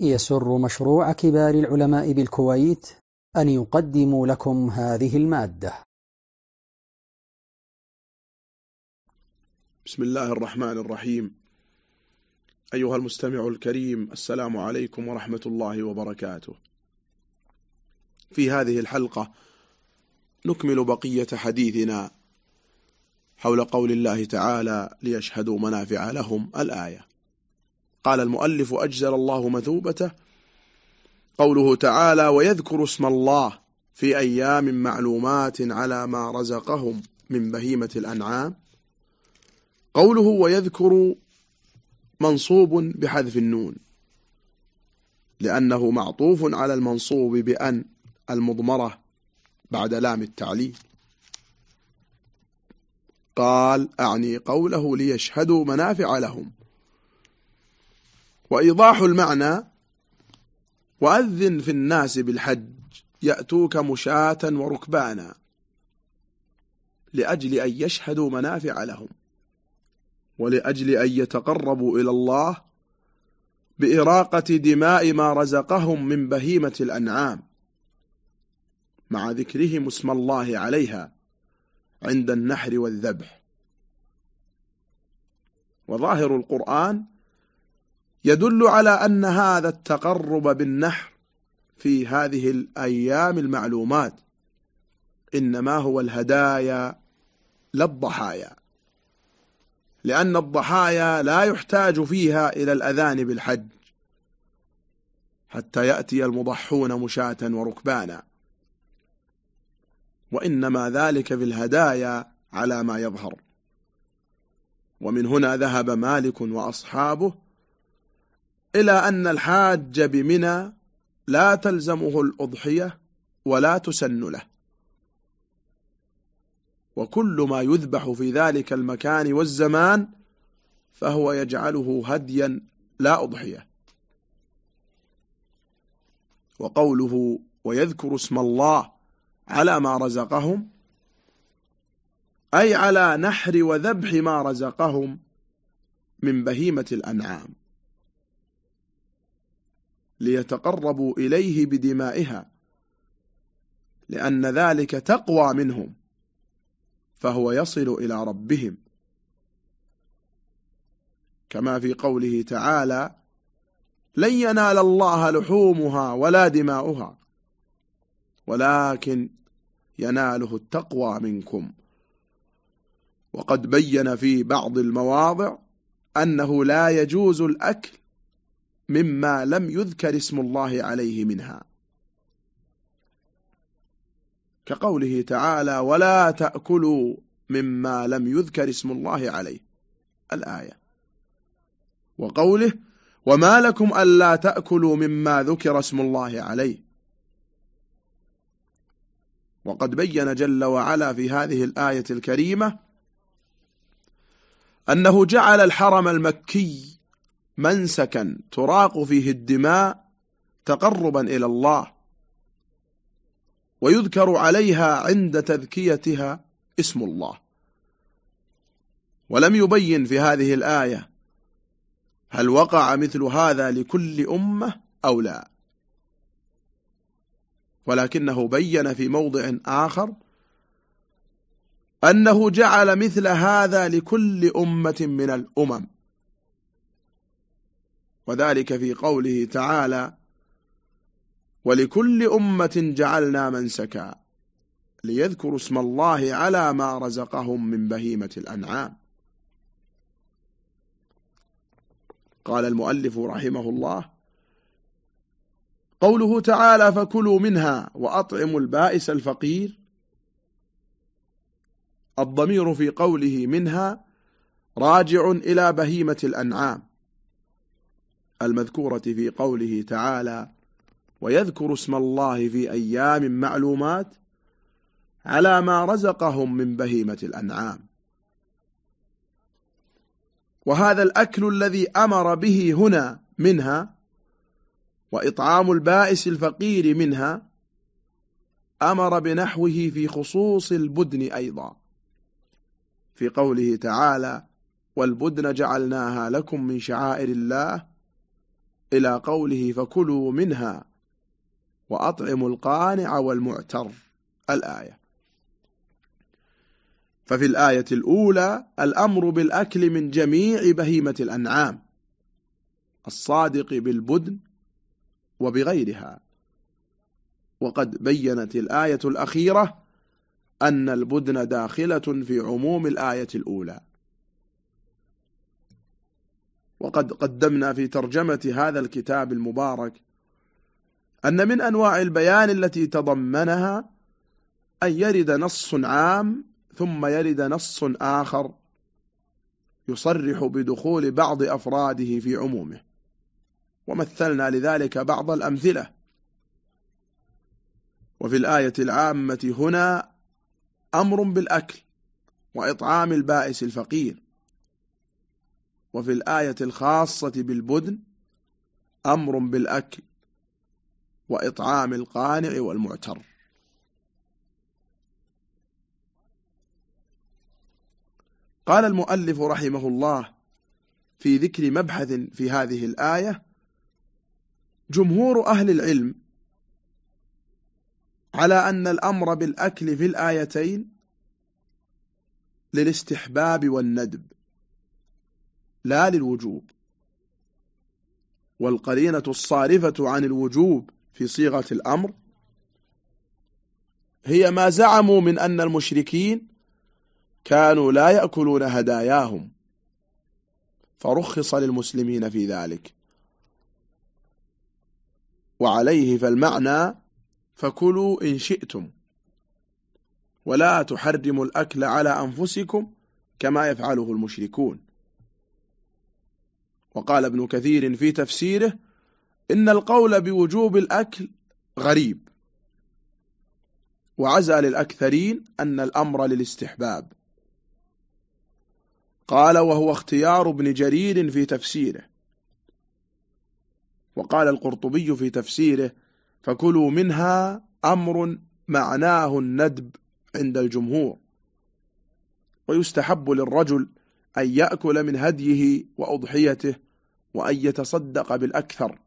يسر مشروع كبار العلماء بالكويت أن يقدم لكم هذه المادة. بسم الله الرحمن الرحيم. أيها المستمع الكريم السلام عليكم ورحمة الله وبركاته. في هذه الحلقة نكمل بقية حديثنا حول قول الله تعالى ليشهدوا منافع لهم الآية. قال المؤلف أجزل الله مثوبته. قوله تعالى ويذكر اسم الله في أيام معلومات على ما رزقهم من بهيمة الأنعام قوله ويذكر منصوب بحذف النون لأنه معطوف على المنصوب بأن المضمرة بعد لام التعليل. قال أعني قوله ليشهدوا منافع لهم وإيضاح المعنى وأذن في الناس بالحج يأتوك مشاة وركبانا لأجل أن يشهدوا منافع لهم ولأجل أن يتقربوا إلى الله بإراقة دماء ما رزقهم من بهيمة الأنعام مع ذكرهم اسم الله عليها عند النحر والذبح وظاهر القرآن يدل على أن هذا التقرب بالنحر في هذه الأيام المعلومات إنما هو الهدايا لا الضحايا لأن الضحايا لا يحتاج فيها إلى الأذان بالحج حتى يأتي المضحون مشاة وركبانا. وإنما ذلك في الهدايا على ما يظهر. ومن هنا ذهب مالك وأصحابه إلى أن الحاج بمنى لا تلزمه الأضحية ولا تسن له. وكل ما يذبح في ذلك المكان والزمان فهو يجعله هديا لا أضحية. وقوله ويذكر اسم الله على ما رزقهم أي على نحر وذبح ما رزقهم من بهيمة الأنعام. ليتقربوا إليه بدمائها لأن ذلك تقوى منهم فهو يصل إلى ربهم. كما في قوله تعالى لن ينال الله لحومها ولا دماؤها ولكن يناله التقوى منكم. وقد بين في بعض المواضع أنه لا يجوز الأكل مما لم يذكر اسم الله عليه منها. كقوله تعالى ولا تأكلوا مما لم يذكر اسم الله عليه. الآية. وقوله وما لكم ألا تأكلوا مما ذكر اسم الله عليه. وقد بين جل وعلا في هذه الآية الكريمة أنه جعل الحرم المكي منسكا تراق فيه الدماء تقربا إلى الله ويذكر عليها عند تذكيتها اسم الله. ولم يبين في هذه الآية هل وقع مثل هذا لكل أمة أو لا. ولكنه بين في موضع آخر أنه جعل مثل هذا لكل أمة من الأمم. وذلك في قوله تعالى ولكل أمة جعلنا منسكا ليذكروا اسم الله على ما رزقهم من بهيمة الأنعام. قال المؤلف رحمه الله قوله تعالى فكلوا منها وأطعموا البائس الفقير. الضمير في قوله منها راجع إلى بهيمة الأنعام. المذكورة في قوله تعالى ويذكر اسم الله في أيام معلومات على ما رزقهم من بهيمة الأنعام. وهذا الأكل الذي أمر به هنا منها وإطعام البائس الفقير منها أمر بنحوه في خصوص البدن أيضا. في قوله تعالى والبدن جعلناها لكم من شعائر الله إلى قوله فكلوا منها وأطعموا القانع والمعتر الآية. ففي الآية الأولى الأمر بالأكل من جميع بهيمة الأنعام الصادق بالبدن وبغيرها. وقد بينت الآية الأخيرة أن البدن داخلة في عموم الآية الأولى. وقد قدمنا في ترجمة هذا الكتاب المبارك أن من أنواع البيان التي تضمنها أن يرد نص عام ثم يرد نص آخر يصرح بدخول بعض أفراده في عمومه. ومثلنا لذلك بعض الأمثلة. وفي الآية العامة هنا أمر بالأكل وإطعام البائس الفقير. وفي الآية الخاصة بالبدن أمر بالأكل وإطعام القانع والمعتر. قال المؤلف رحمه الله في ذكر مبحث في هذه الآية جمهور أهل العلم على أن الأمر بالأكل في الآيتين للاستحباب والندب. لا للوجوب. والقرينة الصارفة عن الوجوب في صيغة الأمر هي ما زعموا من أن المشركين كانوا لا يأكلون هداياهم. فرخص للمسلمين في ذلك. وعليه فالمعنى فكلوا إن شئتم. ولا تحرموا الأكل على أنفسكم كما يفعله المشركون. وقال ابن كثير في تفسيره إن القول بوجوب الأكل غريب. وعزى للأكثرين أن الأمر للاستحباب. قال وهو اختيار ابن جرير في تفسيره. وقال القرطبي في تفسيره فكلوا منها أمر معناه الندب عند الجمهور. ويستحب للرجل أن يأكل من هديه وأضحيته وأن يتصدق بالأكثر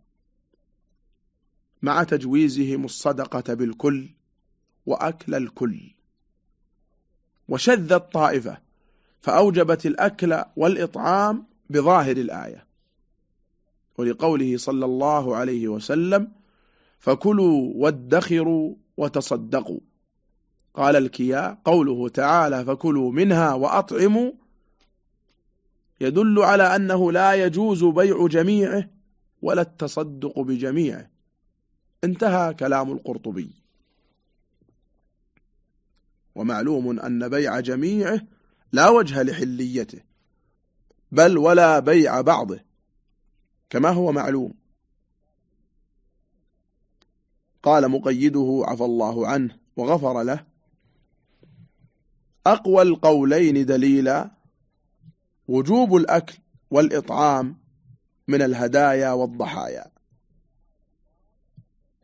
مع تجويزهم الصدقة بالكل وأكل الكل. وشذ الطائفة فأوجبت الأكل والإطعام بظاهر الآية. ولقوله صلى الله عليه وسلم فكلوا وادخروا وتصدقوا. قال الكياء قوله تعالى فكلوا منها وأطعموا يدل على أنه لا يجوز بيع جميعه ولا التصدق بجميعه. انتهى كلام القرطبي. ومعلوم أن بيع جميعه لا وجه لحليته بل ولا بيع بعضه كما هو معلوم. قال مقيده عفى الله عنه وغفر له أقوى القولين دليلا وجوب الأكل والإطعام من الهدايا والضحايا.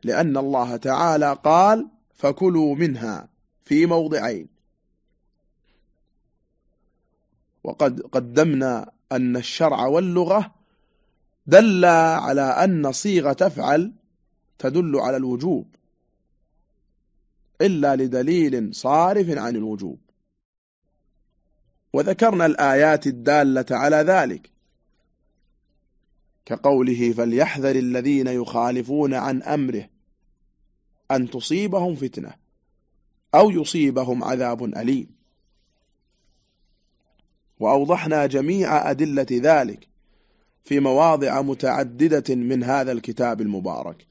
لأن الله تعالى قال فكلوا منها في موضعين وقد قدمنا أن الشرع واللغة دل على أن صيغة تفعل تدل على الوجوب إلا لدليل صارف عن الوجوب. وذكرنا الآيات الدالة على ذلك. كقوله فليحذر الذين يخالفون عن أمره أن تصيبهم فتنة أو يصيبهم عذاب أليم. وأوضحنا جميع أدلة ذلك في مواضع متعددة من هذا الكتاب المبارك.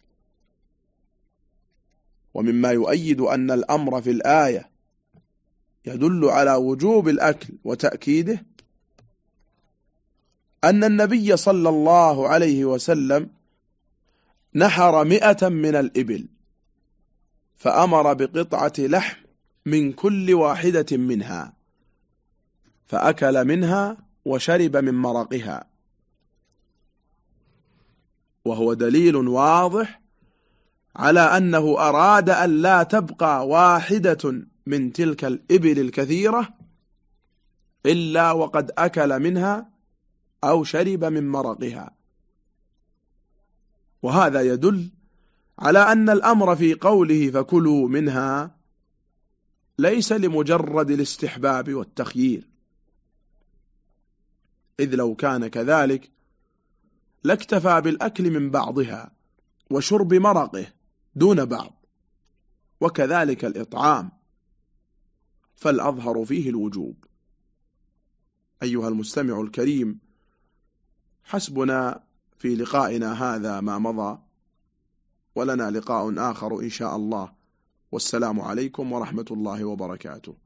ومما يؤيد أن الأمر في الآية يدل على وجوب الأكل وتأكيده أن النبي صلى الله عليه وسلم نحر مئة من الإبل فأمر بقطعة لحم من كل واحدة منها فأكل منها وشرب من مرقها وهو دليل واضح على أنه أراد أن لا تبقى واحدة من تلك الإبل الكثيرة إلا وقد أكل منها أو شرب من مرقها. وهذا يدل على أن الأمر في قوله فكلوا منها ليس لمجرد الاستحباب والتخيير. إذ لو كان كذلك لاكتفى بالأكل من بعضها وشرب مرقه دون بعض وكذلك الإطعام. فالأظهر فيه الوجوب. أيها المستمع الكريم حسبنا في لقائنا هذا ما مضى ولنا لقاء آخر إن شاء الله. والسلام عليكم ورحمة الله وبركاته.